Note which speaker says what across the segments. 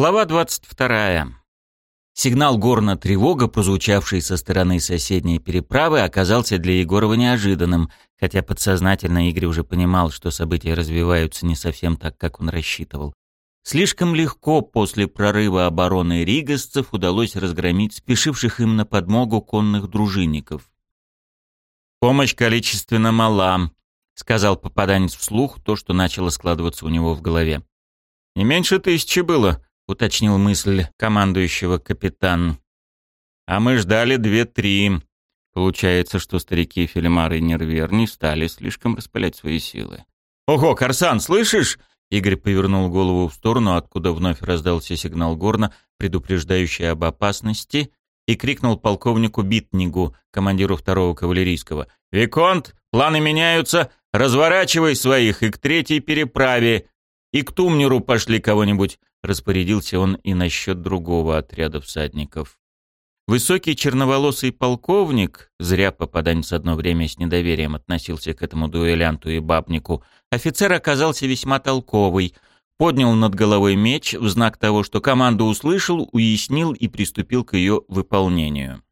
Speaker 1: Глава 22. Сигнал горна-тревога, прозвучавший со стороны соседней переправы, оказался для Егорова неожиданным, хотя подсознательно Игорь уже понимал, что события развиваются не совсем так, как он рассчитывал. Слишком легко после прорыва обороны ригасцев удалось разгромить спешивших им на подмогу конных дружинников. «Помощь количественно мала», — сказал попаданец вслух то, что начало складываться у него в голове. «Не меньше тысячи было», уточнил мысль командующего капитан. А мы ждали две-три. Получается, что старики Филимар и Нервер не стали слишком распылять свои силы. «Ого, Корсан, слышишь?» Игорь повернул голову в сторону, откуда вновь раздался сигнал горна, предупреждающий об опасности, и крикнул полковнику Битнигу, командиру второго кавалерийского. «Виконт, планы меняются! Разворачивай своих и к третьей переправе! И к Тумнеру пошли кого-нибудь. Распорядился он и насчет другого отряда всадников. Высокий черноволосый полковник, зря попаданец одно время с недоверием относился к этому дуэлянту и бабнику, офицер оказался весьма толковый, поднял над головой меч в знак того, что команду услышал, уяснил и приступил к ее выполнению.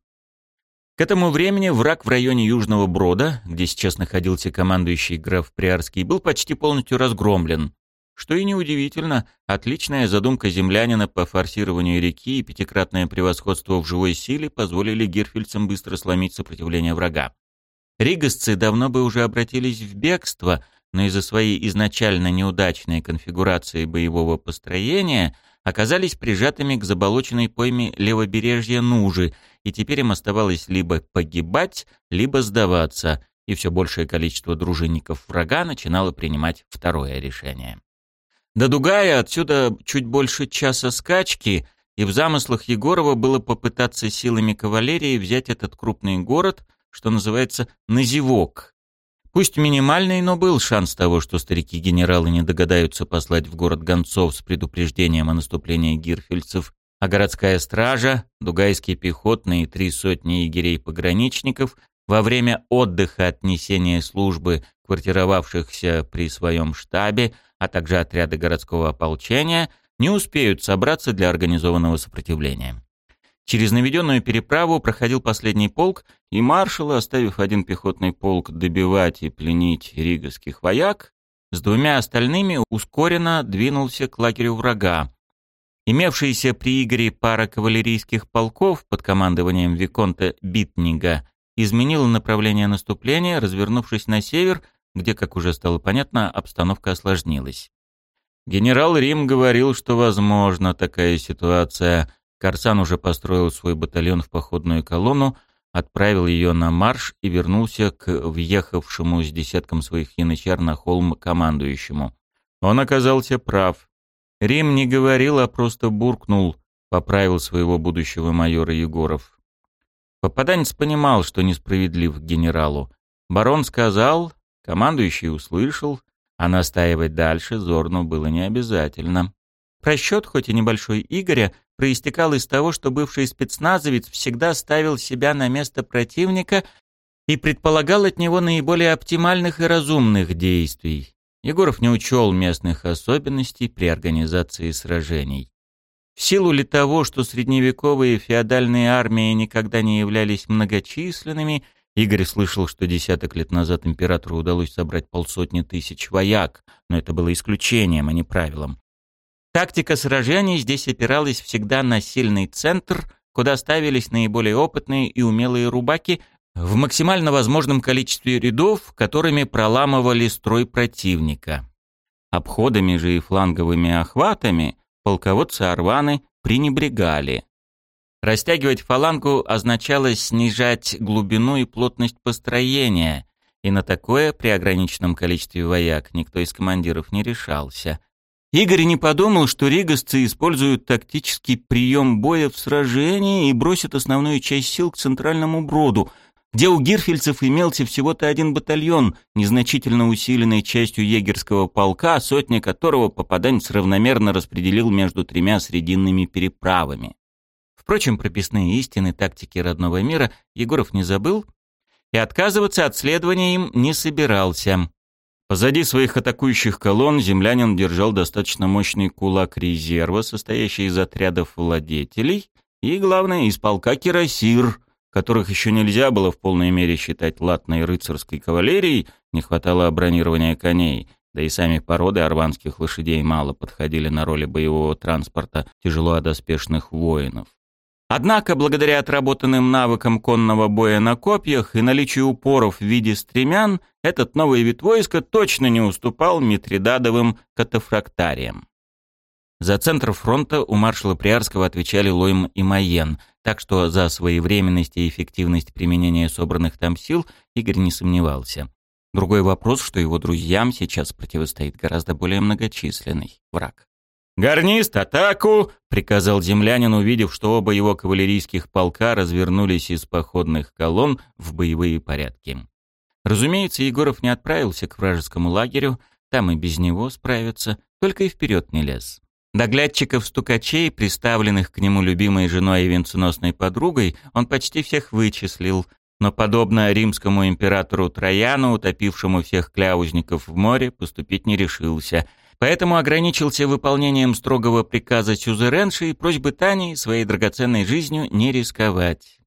Speaker 1: К этому времени враг в районе Южного Брода, где сейчас находился командующий граф Приарский, был почти полностью разгромлен. Что и неудивительно, отличная задумка землянина по форсированию реки и пятикратное превосходство в живой силе позволили гирфельцам быстро сломить сопротивление врага. Ригасцы давно бы уже обратились в бегство, но из-за своей изначально неудачной конфигурации боевого построения оказались прижатыми к заболоченной пойме левобережья Нужи, и теперь им оставалось либо погибать, либо сдаваться, и все большее количество дружинников врага начинало принимать второе решение. До Дугая отсюда чуть больше часа скачки, и в замыслах Егорова было попытаться силами кавалерии взять этот крупный город, что называется Називок. Пусть минимальный, но был шанс того, что старики-генералы не догадаются послать в город гонцов с предупреждением о наступлении гирфельцев, а городская стража, дугайские пехотные и три сотни егерей-пограничников во время отдыха от несения службы, квартировавшихся при своем штабе, а также отряды городского ополчения, не успеют собраться для организованного сопротивления. Через наведенную переправу проходил последний полк, и маршалы, оставив один пехотный полк добивать и пленить риговских вояк, с двумя остальными ускоренно двинулся к лагерю врага. Имевшаяся при Игоре пара кавалерийских полков под командованием Виконта Битнига изменила направление наступления, развернувшись на север – где, как уже стало понятно, обстановка осложнилась. Генерал Рим говорил, что возможна такая ситуация. Корсан уже построил свой батальон в походную колонну, отправил ее на марш и вернулся к въехавшему с десятком своих янычар на холм командующему. Он оказался прав. Рим не говорил, а просто буркнул, поправил своего будущего майора Егоров. Попаданец понимал, что несправедлив к генералу. Барон сказал, Командующий услышал, а настаивать дальше Зорну было не обязательно. Просчет, хоть и небольшой Игоря, проистекал из того, что бывший спецназовец всегда ставил себя на место противника и предполагал от него наиболее оптимальных и разумных действий. Егоров не учел местных особенностей при организации сражений. В силу ли того, что средневековые феодальные армии никогда не являлись многочисленными Игорь слышал, что десяток лет назад императору удалось собрать полсотни тысяч вояк, но это было исключением, а не правилом. Тактика сражений здесь опиралась всегда на сильный центр, куда ставились наиболее опытные и умелые рубаки в максимально возможном количестве рядов, которыми проламывали строй противника. Обходами же и фланговыми охватами полководцы Арваны пренебрегали. Растягивать фалангу означало снижать глубину и плотность построения, и на такое при ограниченном количестве вояк никто из командиров не решался. Игорь не подумал, что ригасцы используют тактический прием боя в сражении и бросят основную часть сил к центральному броду, где у гирфельцев имелся всего-то один батальон, незначительно усиленный частью егерского полка, сотня которого попаданец равномерно распределил между тремя срединными переправами. Впрочем, прописные истины тактики родного мира Егоров не забыл и отказываться от следования им не собирался. Позади своих атакующих колонн землянин держал достаточно мощный кулак резерва, состоящий из отрядов владетелей, и, главное, из полка кирасир, которых еще нельзя было в полной мере считать латной рыцарской кавалерией, не хватало бронирования коней, да и сами породы арванских лошадей мало подходили на роли боевого транспорта тяжело одоспешных воинов. Однако, благодаря отработанным навыкам конного боя на копьях и наличию упоров в виде стремян, этот новый вид войска точно не уступал Митридадовым катафрактариям. За центр фронта у маршала Приарского отвечали Лойм и Майен, так что за своевременность и эффективность применения собранных там сил Игорь не сомневался. Другой вопрос, что его друзьям сейчас противостоит гораздо более многочисленный враг. «Гарнист, атаку!» — приказал землянин, увидев, что оба его кавалерийских полка развернулись из походных колонн в боевые порядки. Разумеется, Егоров не отправился к вражескому лагерю, там и без него справятся, только и вперед не лез. Доглядчиков-стукачей, приставленных к нему любимой женой и венценосной подругой, он почти всех вычислил, но, подобно римскому императору Трояну, утопившему всех кляузников в море, поступить не решился — поэтому ограничился выполнением строгого приказа сюзеренши и просьбы Тани своей драгоценной жизнью не рисковать.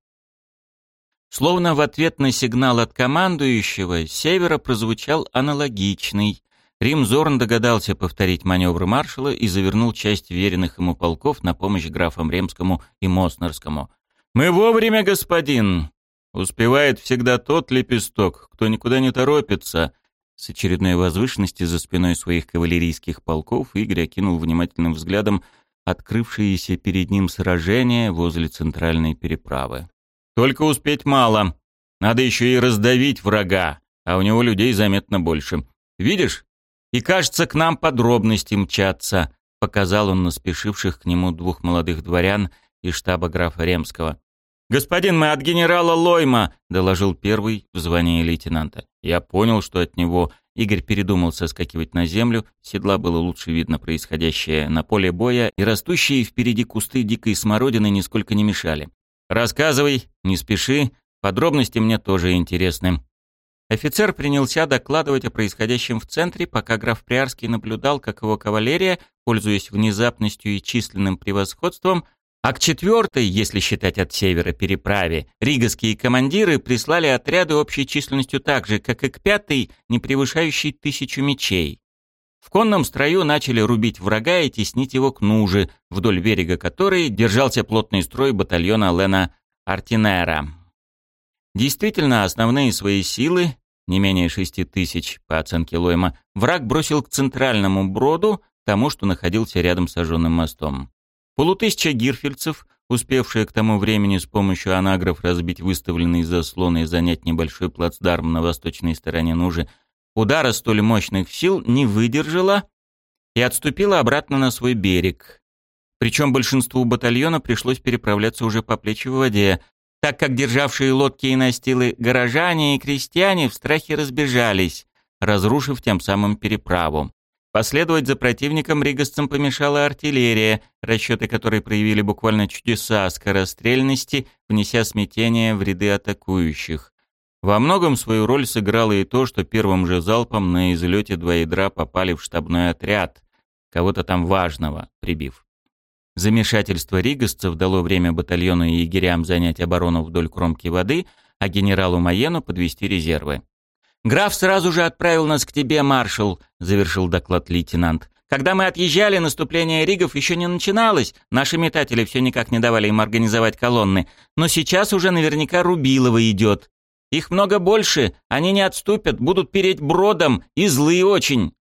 Speaker 1: Словно в ответ на сигнал от командующего, с севера прозвучал аналогичный. Рим Зорн догадался повторить маневры маршала и завернул часть веренных ему полков на помощь графам Ремскому и Моснерскому. «Мы вовремя, господин!» «Успевает всегда тот лепесток, кто никуда не торопится», с очередной возвышенности за спиной своих кавалерийских полков Игорь окинул внимательным взглядом открывшееся перед ним сражение возле центральной переправы. «Только успеть мало. Надо еще и раздавить врага, а у него людей заметно больше. Видишь? И, кажется, к нам подробности мчатся», — показал он на спешивших к нему двух молодых дворян из штаба графа Ремского. «Господин, мы от генерала Лойма», — доложил первый в звании лейтенанта. Я понял, что от него Игорь передумал соскакивать на землю, седла было лучше видно происходящее на поле боя, и растущие впереди кусты дикой смородины нисколько не мешали. «Рассказывай, не спеши, подробности мне тоже интересны». Офицер принялся докладывать о происходящем в центре, пока граф Приарский наблюдал, как его кавалерия, пользуясь внезапностью и численным превосходством, а к четвертой, если считать от севера, переправе, риговские командиры прислали отряды общей численностью так же, как и к пятой, не превышающей тысячу мечей. В конном строю начали рубить врага и теснить его к Нуже, вдоль берега которой держался плотный строй батальона Лена Артинера. Действительно, основные свои силы, не менее шести тысяч, по оценке Лойма, враг бросил к центральному броду, тому, что находился рядом с сожженным мостом. Полутысяча гирфельцев, успевшие к тому времени с помощью анагров разбить выставленные заслоны и занять небольшой плацдарм на восточной стороне Нужи, удара столь мощных сил не выдержала и отступила обратно на свой берег. Причем большинству батальона пришлось переправляться уже по плечи в воде, так как державшие лодки и настилы горожане и крестьяне в страхе разбежались, разрушив тем самым переправу. Последовать за противником ригасцам помешала артиллерия, расчеты которой проявили буквально чудеса скорострельности, внеся смятение в ряды атакующих. Во многом свою роль сыграло и то, что первым же залпом на излете два ядра попали в штабной отряд, кого-то там важного прибив. Замешательство ригасцев дало время батальону и егерям занять оборону вдоль кромки воды, а генералу Маену подвести резервы. «Граф сразу же отправил нас к тебе, маршал», — завершил доклад лейтенант. «Когда мы отъезжали, наступление ригов еще не начиналось, наши метатели все никак не давали им организовать колонны, но сейчас уже наверняка Рубилова идет. Их много больше, они не отступят, будут переть бродом и злые очень».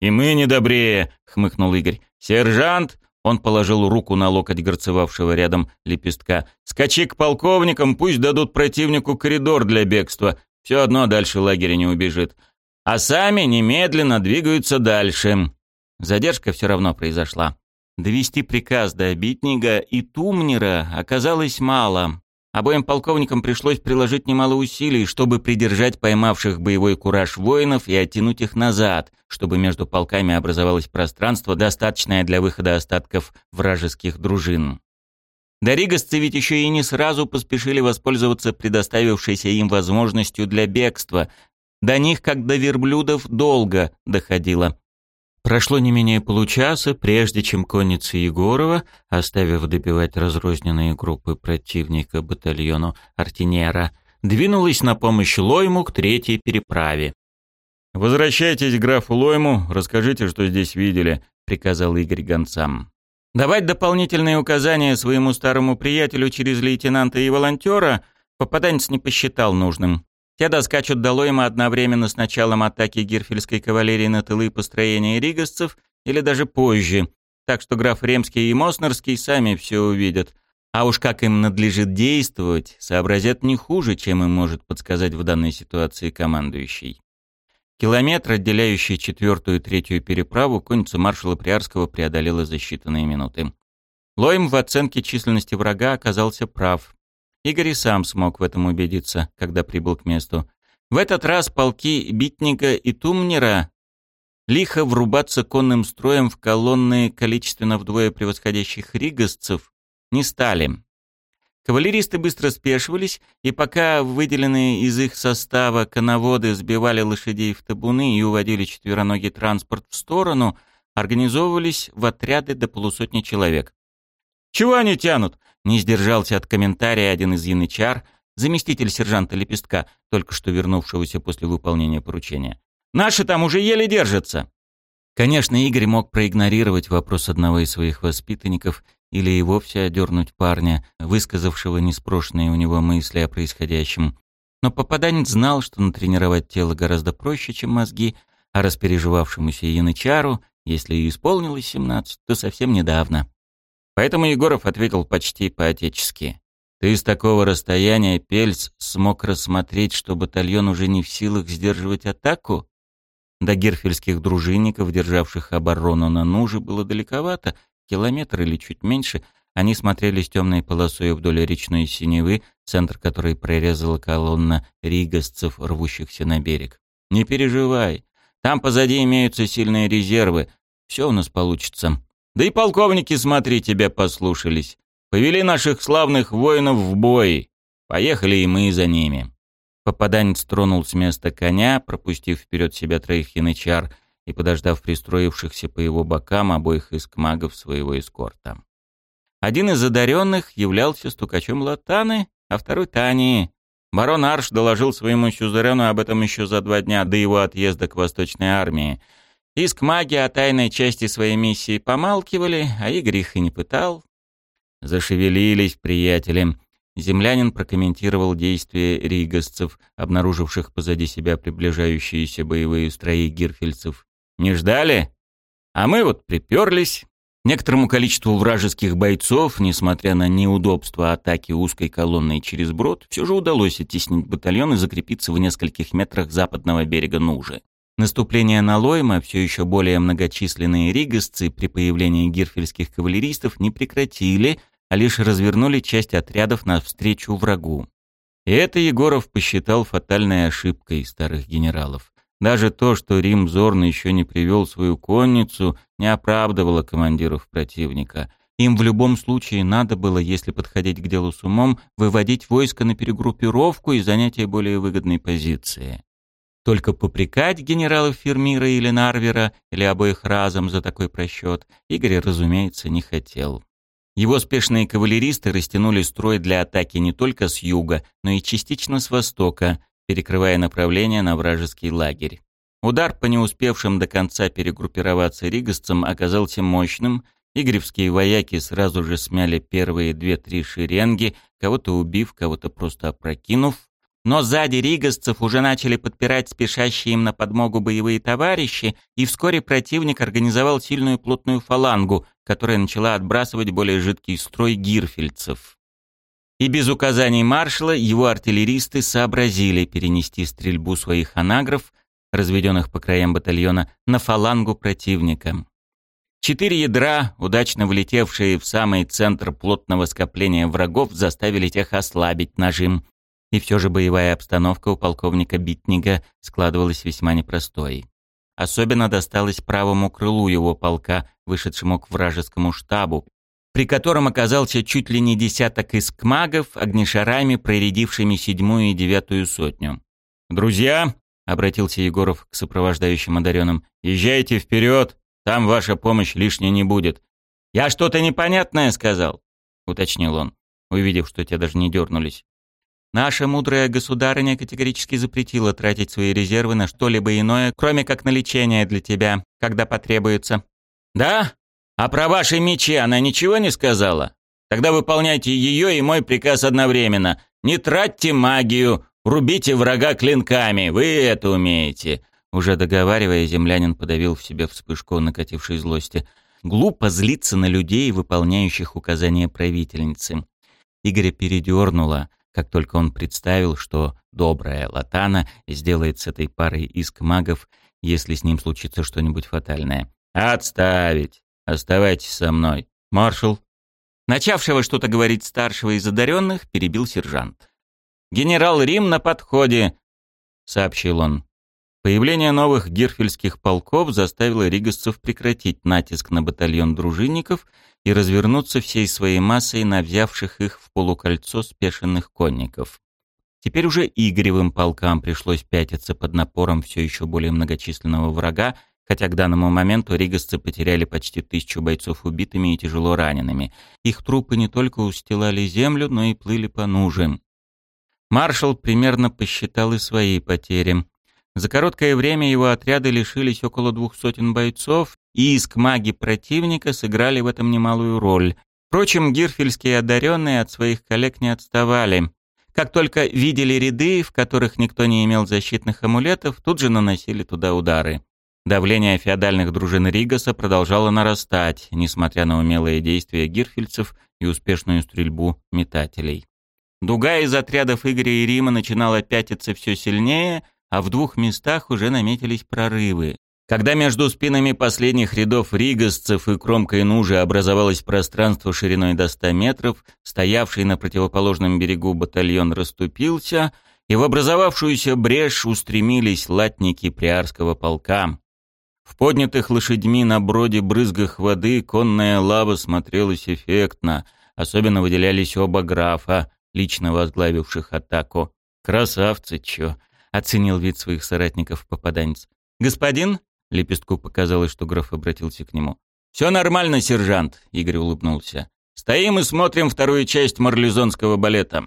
Speaker 1: «И мы не добрее», — хмыкнул Игорь. «Сержант!» — он положил руку на локоть горцевавшего рядом лепестка. «Скачи к полковникам, пусть дадут противнику коридор для бегства. Все одно дальше лагеря не убежит. А сами немедленно двигаются дальше. Задержка все равно произошла. Довести приказ до Битнига и Тумнера оказалось мало. Обоим полковникам пришлось приложить немало усилий, чтобы придержать поймавших боевой кураж воинов и оттянуть их назад, чтобы между полками образовалось пространство, достаточное для выхода остатков вражеских дружин. Доригасцы ведь еще и не сразу поспешили воспользоваться предоставившейся им возможностью для бегства, До них, как до верблюдов, долго доходило. Прошло не менее получаса, прежде чем конница Егорова, оставив добивать разрозненные группы противника батальону Артинера, двинулась на помощь Лойму к третьей переправе.
Speaker 2: «Возвращайтесь к графу Лойму, расскажите, что здесь видели», — приказал Игорь гонцам.
Speaker 1: Давать дополнительные указания своему старому приятелю через лейтенанта и волонтера попаданец не посчитал нужным. Те доскачут до Лойма одновременно с началом атаки гирфельской кавалерии на тылы построения ригасцев или даже позже, так что граф Ремский и Моснерский сами все увидят. А уж как им надлежит действовать, сообразят не хуже, чем им может подсказать в данной ситуации командующий. Километр, отделяющий четвертую и третью переправу, конница маршала Приарского преодолела за считанные минуты. Лойм в оценке численности врага оказался прав. Игорь и сам смог в этом убедиться, когда прибыл к месту. В этот раз полки Битника и Тумнера лихо врубаться конным строем в колонны количественно вдвое превосходящих ригасцев не стали. Кавалеристы быстро спешивались, и пока выделенные из их состава коноводы сбивали лошадей в табуны и уводили четвероногий транспорт в сторону, организовывались в отряды до полусотни человек. «Чего они тянут?» Не сдержался от комментария один из янычар, заместитель сержанта Лепестка, только что вернувшегося после выполнения поручения. «Наши там уже еле держатся!» Конечно, Игорь мог проигнорировать вопрос одного из своих воспитанников или и вовсе одернуть парня, высказавшего неспрошенные у него мысли о происходящем. Но попаданец знал, что натренировать тело гораздо проще, чем мозги, а распереживавшемуся янычару, если и исполнилось семнадцать, то совсем недавно. Поэтому Егоров ответил почти по-отечески. «Ты с такого расстояния, Пельц, смог рассмотреть, что батальон уже не в силах сдерживать атаку? До герфельских дружинников, державших оборону на Нуже, было далековато, километр или чуть меньше. Они смотрели с темной полосой вдоль речной синевы, центр которой прорезала колонна ригасцев, рвущихся на берег. «Не переживай, там позади имеются сильные резервы. Все у нас получится. Да и полковники, смотри, тебя послушались. Повели наших славных воинов в бой. Поехали и мы за ними». Попаданец тронул с места коня, пропустив вперед себя троих янычар и подождав пристроившихся по его бокам обоих искмагов своего эскорта. Один из одаренных являлся стукачом латаны, а второй — Тани. Барон Арш доложил своему сюзерену об этом еще за два дня до его отъезда к Восточной армии — Иск маги о тайной части своей миссии помалкивали, а Игорь их и не пытал. Зашевелились приятели. Землянин прокомментировал действия ригасцев, обнаруживших позади себя приближающиеся боевые строи гирфельцев. «Не ждали? А мы вот приперлись». Некоторому количеству вражеских бойцов, несмотря на неудобства атаки узкой колонной через брод, все же удалось оттеснить батальон и закрепиться в нескольких метрах западного берега Нужи. Наступление на Лойма все еще более многочисленные ригасцы при появлении гирфельских кавалеристов не прекратили, а лишь развернули часть отрядов навстречу врагу. И это Егоров посчитал фатальной ошибкой старых генералов. Даже то, что Рим Зорн еще не привел свою конницу, не оправдывало командиров противника. Им в любом случае надо было, если подходить к делу с умом, выводить войско на перегруппировку и занятие более выгодной позиции. Только попрекать генералов Фермира или Нарвера, или обоих разом за такой просчет, Игорь, разумеется, не хотел. Его спешные кавалеристы растянули строй для атаки не только с юга, но и частично с востока, перекрывая направление на вражеский лагерь. Удар по не успевшим до конца перегруппироваться ригасцам оказался мощным, игоревские вояки сразу же смяли первые две-три шеренги, кого-то убив, кого-то просто опрокинув, но сзади ригасцев уже начали подпирать спешащие им на подмогу боевые товарищи, и вскоре противник организовал сильную плотную фалангу, которая начала отбрасывать более жидкий строй гирфельцев. И без указаний маршала его артиллеристы сообразили перенести стрельбу своих анагров, разведенных по краям батальона, на фалангу противника. Четыре ядра, удачно влетевшие в самый центр плотного скопления врагов, заставили тех ослабить нажим, и все же боевая обстановка у полковника Битнига складывалась весьма непростой. Особенно досталось правому крылу его полка, вышедшему к вражескому штабу, при котором оказался чуть ли не десяток искмагов, огнешарами, проредившими седьмую и девятую сотню. «Друзья!» обратился Егоров к сопровождающим одаренным. «Езжайте вперед, там ваша помощь лишней не будет». «Я что-то непонятное сказал», — уточнил он, увидев, что те даже не дернулись. «Наша мудрая государыня категорически запретила тратить свои резервы на что-либо иное, кроме как на лечение для тебя, когда потребуется». «Да? А про ваши мечи она ничего не сказала? Тогда выполняйте ее и мой приказ одновременно. Не тратьте магию, Рубите врага клинками, вы это умеете!» Уже договаривая, землянин подавил в себе вспышку накатившей злости. Глупо злиться на людей, выполняющих указания правительницы. Игоря передернуло, как только он представил, что добрая Латана сделает с этой парой иск магов, если с ним случится что-нибудь фатальное. «Отставить! Оставайтесь со мной!» «Маршал!» Начавшего что-то говорить старшего из одаренных перебил сержант. «Генерал Рим на подходе», — сообщил он. Появление новых гирфельских полков заставило ригасцев прекратить натиск на батальон дружинников и развернуться всей своей массой на взявших их в полукольцо спешенных конников. Теперь уже Игоревым полкам пришлось пятиться под напором все еще более многочисленного врага, хотя к данному моменту ригасцы потеряли почти тысячу бойцов убитыми и тяжело ранеными. Их трупы не только устилали землю, но и плыли по нужам. Маршал примерно посчитал и свои потери. За короткое время его отряды лишились около двух сотен бойцов, и иск маги противника сыграли в этом немалую роль. Впрочем, гирфельские одаренные от своих коллег не отставали. Как только видели ряды, в которых никто не имел защитных амулетов, тут же наносили туда удары. Давление феодальных дружин Ригаса продолжало нарастать, несмотря на умелые действия гирфельцев и успешную стрельбу метателей. Дуга из отрядов Игоря и Рима начинала пятиться все сильнее, а в двух местах уже наметились прорывы. Когда между спинами последних рядов ригасцев и кромкой нужи образовалось пространство шириной до 100 метров, стоявший на противоположном берегу батальон расступился, и в образовавшуюся брешь устремились латники приарского полка. В поднятых лошадьми на броде брызгах воды конная лава смотрелась эффектно, особенно выделялись оба графа, лично возглавивших атаку. «Красавцы, чё!» — оценил вид своих соратников попаданец. «Господин?» — Лепестку показалось, что граф обратился к нему. «Все нормально, сержант», — Игорь улыбнулся. «Стоим и смотрим вторую часть марлезонского балета.